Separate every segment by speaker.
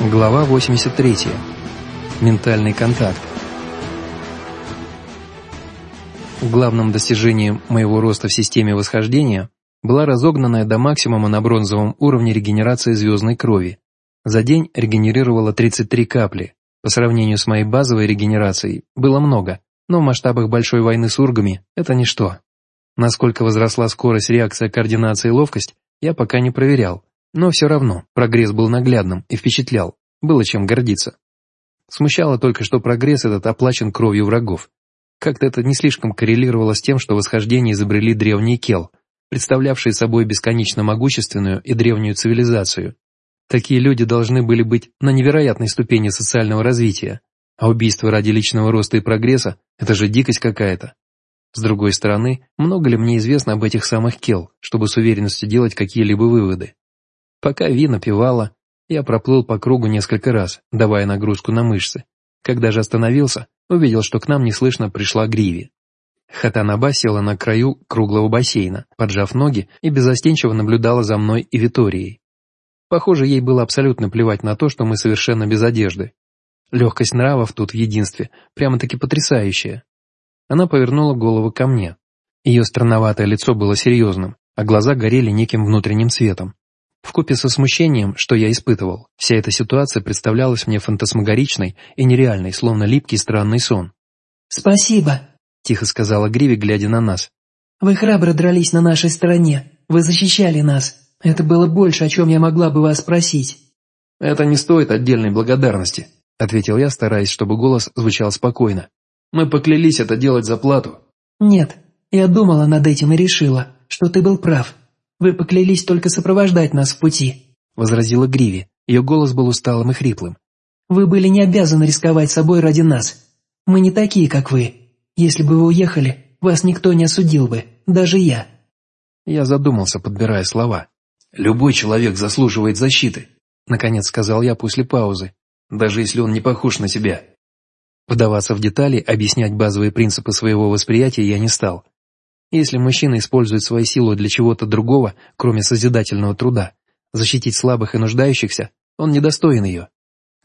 Speaker 1: Глава 83. Ментальный контакт. Главным достижением моего роста в системе восхождения была разогнанная до максимума на бронзовом уровне регенерация звездной крови. За день регенерировала 33 капли. По сравнению с моей базовой регенерацией было много, но в масштабах большой войны с ургами это ничто. Насколько возросла скорость, реакция, координация и ловкость, я пока не проверял, но все равно прогресс был наглядным и впечатлял, было чем гордиться. Смущало только, что прогресс этот оплачен кровью врагов. Как-то это не слишком коррелировало с тем, что восхождение изобрели древние Кел, представлявшие собой бесконечно могущественную и древнюю цивилизацию. Такие люди должны были быть на невероятной ступени социального развития, а убийство ради личного роста и прогресса – это же дикость какая-то. С другой стороны, много ли мне известно об этих самых Кел, чтобы с уверенностью делать какие-либо выводы? Пока Ви напевала, я проплыл по кругу несколько раз, давая нагрузку на мышцы. Когда же остановился, увидел, что к нам неслышно пришла Гриви. Хатанаба села на краю круглого бассейна, поджав ноги и безостенчиво наблюдала за мной и Виторией. Похоже, ей было абсолютно плевать на то, что мы совершенно без одежды. Легкость нравов тут в единстве, прямо-таки потрясающая. Она повернула голову ко мне. Ее странноватое лицо было серьезным, а глаза горели неким внутренним светом. Вкупе со смущением, что я испытывал, вся эта ситуация представлялась мне фантасмагоричной и нереальной, словно липкий странный сон.
Speaker 2: «Спасибо», — тихо сказала Гриви, глядя на нас. «Вы храбро дрались на нашей стороне, вы защищали нас. Это было больше, о чем я могла бы вас спросить».
Speaker 1: «Это не стоит отдельной благодарности», — ответил я, стараясь, чтобы голос звучал спокойно. «Мы поклялись это делать за плату».
Speaker 2: «Нет, я думала над этим и решила, что ты был прав. Вы поклялись только сопровождать нас в пути», — возразила Гриви. Ее голос был усталым и хриплым. «Вы были не обязаны рисковать собой ради нас. Мы не такие, как вы. Если бы вы уехали, вас никто не осудил бы, даже я».
Speaker 1: Я задумался, подбирая слова. «Любой человек заслуживает защиты», — наконец сказал я после паузы, даже если он не похож на себя. Вдаваться в детали, объяснять базовые принципы своего восприятия я не стал. Если мужчина использует свою силу для чего-то другого, кроме созидательного труда, защитить слабых и нуждающихся, он недостоин ее.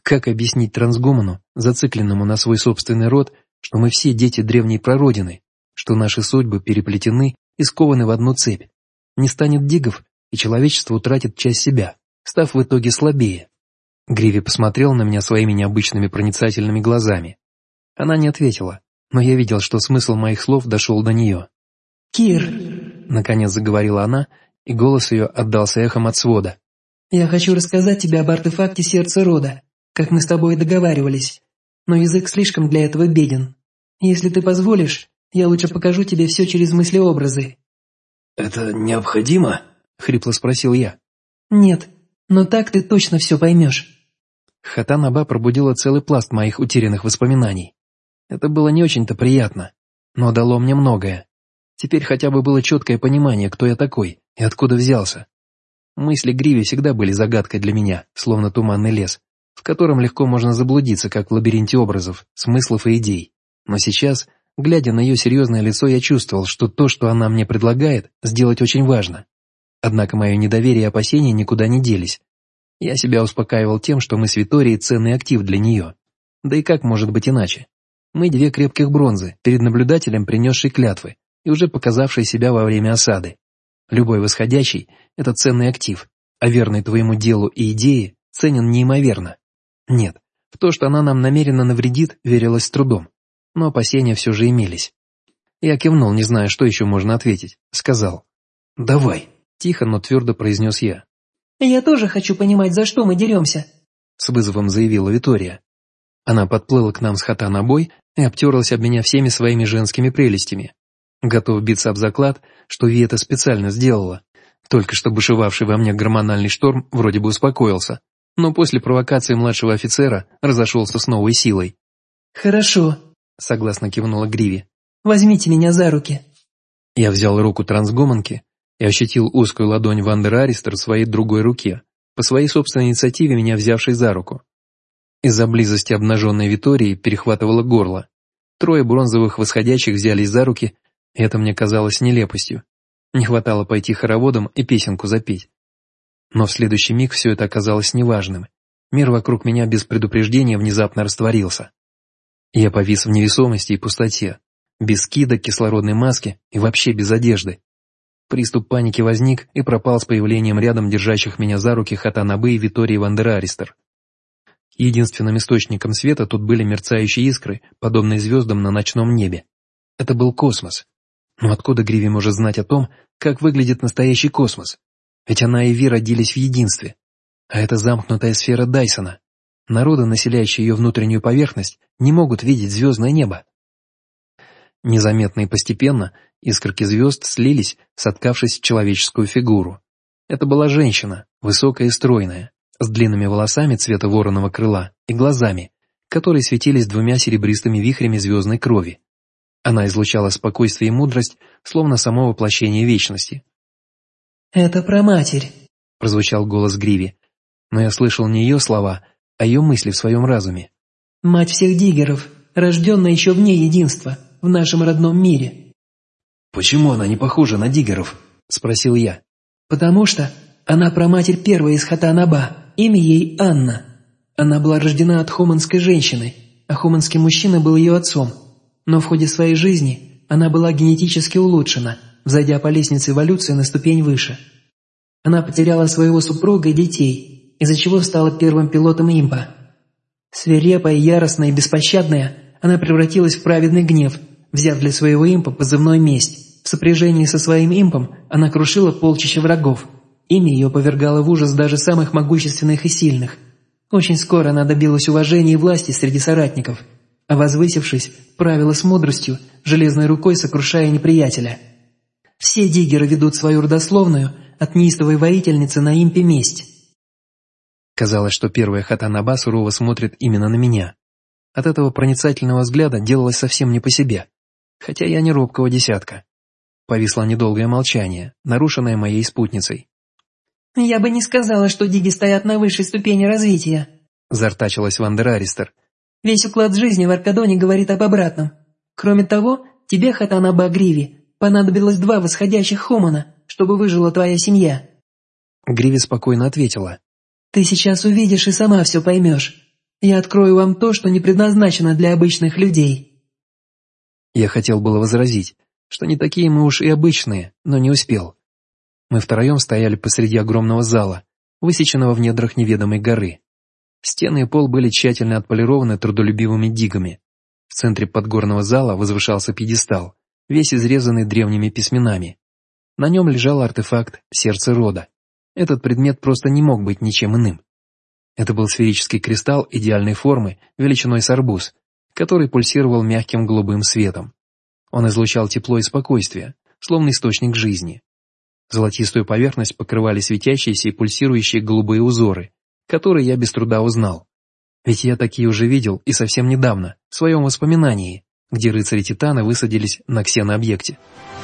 Speaker 1: Как объяснить трансгуману, зацикленному на свой собственный род, что мы все дети древней прародины, что наши судьбы переплетены и скованы в одну цепь? Не станет дигов, и человечество утратит часть себя, став в итоге слабее. Гриви посмотрел на меня своими необычными проницательными глазами. Она не ответила, но я видел, что смысл моих слов дошел до нее.
Speaker 2: «Кир!»
Speaker 1: — наконец заговорила она, и голос ее отдался эхом от свода.
Speaker 2: «Я хочу рассказать тебе об артефакте сердца рода, как мы с тобой договаривались, но язык слишком для этого беден. Если ты позволишь, я лучше покажу тебе все через мыслеобразы».
Speaker 1: «Это необходимо?» — хрипло спросил я.
Speaker 2: «Нет, но так ты точно все поймешь».
Speaker 1: Хатанаба пробудила целый пласт моих утерянных воспоминаний. Это было не очень-то приятно, но дало мне многое. Теперь хотя бы было четкое понимание, кто я такой и откуда взялся. Мысли Гриви всегда были загадкой для меня, словно туманный лес, в котором легко можно заблудиться, как в лабиринте образов, смыслов и идей. Но сейчас, глядя на ее серьезное лицо, я чувствовал, что то, что она мне предлагает, сделать очень важно. Однако мое недоверие и опасения никуда не делись. Я себя успокаивал тем, что мы с Виторией ценный актив для нее. Да и как может быть иначе? Мы две крепких бронзы, перед наблюдателем принесшей клятвы, и уже показавший себя во время осады. Любой восходящий – это ценный актив, а верный твоему делу и идее ценен неимоверно. Нет, в то, что она нам намеренно навредит, верилось с трудом, но опасения все же имелись. Я кивнул, не зная, что еще можно ответить. Сказал. «Давай», – тихо, но твердо произнес я.
Speaker 2: «Я тоже хочу понимать, за что мы деремся», –
Speaker 1: с вызовом заявила Витория. Она подплыла к нам с хата на бой и обтерлась об меня всеми своими женскими прелестями. Готов биться об заклад, что Ви это специально сделала. Только что бушевавший во мне гормональный шторм вроде бы успокоился, но после провокации младшего офицера разошелся с новой силой.
Speaker 2: «Хорошо», — согласно кивнула Гриви. «Возьмите меня за руки».
Speaker 1: Я взял руку трансгуманки и ощутил узкую ладонь Вандер Аристер в своей другой руке, по своей собственной инициативе меня взявшей за руку. Из-за близости обнаженной Витории перехватывало горло. Трое бронзовых восходящих взялись за руки это мне казалось нелепостью. Не хватало пойти хороводом и песенку запеть. Но в следующий миг все это оказалось неважным. Мир вокруг меня без предупреждения внезапно растворился. Я повис в невесомости и пустоте, без скидок, кислородной маски и вообще без одежды. Приступ паники возник и пропал с появлением рядом держащих меня за руки Хатанабы и Витории Вандераристер. Единственным источником света тут были мерцающие искры, подобные звездам на ночном небе. Это был космос. Но откуда Гриви может знать о том, как выглядит настоящий космос? Ведь она и Ви родились в единстве. А это замкнутая сфера Дайсона. Народы, населяющие ее внутреннюю поверхность, не могут видеть звездное небо. Незаметно и постепенно искорки звезд слились, соткавшись в человеческую фигуру. Это была женщина, высокая и стройная, с длинными волосами цвета вороного крыла и глазами, которые светились двумя серебристыми вихрями звездной крови. Она излучала спокойствие и мудрость, словно само воплощение вечности.
Speaker 2: «Это про матерь», —
Speaker 1: прозвучал голос Гриви, но я слышал не ее слова, а ее мысли в своем разуме.
Speaker 2: «Мать всех диггеров, рожденная еще вне единства, в нашем родном мире».
Speaker 1: «Почему она не похожа на диггеров?» – спросил я.
Speaker 2: «Потому что она проматерь первой из Хатанаба, имя ей Анна. Она была рождена от хуманской женщины, а хуманский мужчина был ее отцом. Но в ходе своей жизни она была генетически улучшена, взойдя по лестнице эволюции на ступень выше. Она потеряла своего супруга и детей, из-за чего стала первым пилотом импа. Свирепая, яростная и беспощадная, она превратилась в праведный гнев, взяв для своего импа позывной месть. В сопряжении со своим импом она крушила полчища врагов. Имя ее повергало в ужас даже самых могущественных и сильных. Очень скоро она добилась уважения и власти среди соратников, а возвысившись, правила с мудростью, железной рукой сокрушая неприятеля. Все диггеры ведут свою родословную – от неистовой воительницы на импе месть.
Speaker 1: Казалось, что первая Хатанаба сурово смотрит именно на меня. От этого проницательного взгляда делалось совсем не по себе, хотя я не робкого десятка. Повисло недолгое молчание, нарушенное моей спутницей.
Speaker 2: «Я бы не сказала, что диги стоят на высшей ступени развития», —
Speaker 1: зартачилась Вандер Аристер.
Speaker 2: «Весь уклад жизни в Аркадоне говорит об обратном. Кроме того, тебе, Хатанаба Гриви, понадобилось два восходящих Хумана, чтобы выжила твоя семья».
Speaker 1: Гриви спокойно ответила.
Speaker 2: «Ты сейчас увидишь и сама все поймешь. Я открою вам то, что не предназначено для обычных людей».
Speaker 1: Я хотел было возразить, что не такие мы уж и обычные, но не успел. Мы втроем стояли посреди огромного зала, высеченного в недрах неведомой горы. Стены и пол были тщательно отполированы трудолюбивыми дигами. В центре подгорного зала возвышался пьедестал, весь изрезанный древними письменами. На нем лежал артефакт «Сердце рода». Этот предмет просто не мог быть ничем иным. Это был сферический кристалл идеальной формы, величиной с арбуз, который пульсировал мягким голубым светом. Он излучал тепло и спокойствие, словно источник жизни. Золотистую поверхность покрывали светящиеся и пульсирующие голубые узоры, которые я без труда узнал. Ведь я такие уже видел и совсем недавно, в своем воспоминании, где рыцари Титана высадились на ксенообъекте. объекте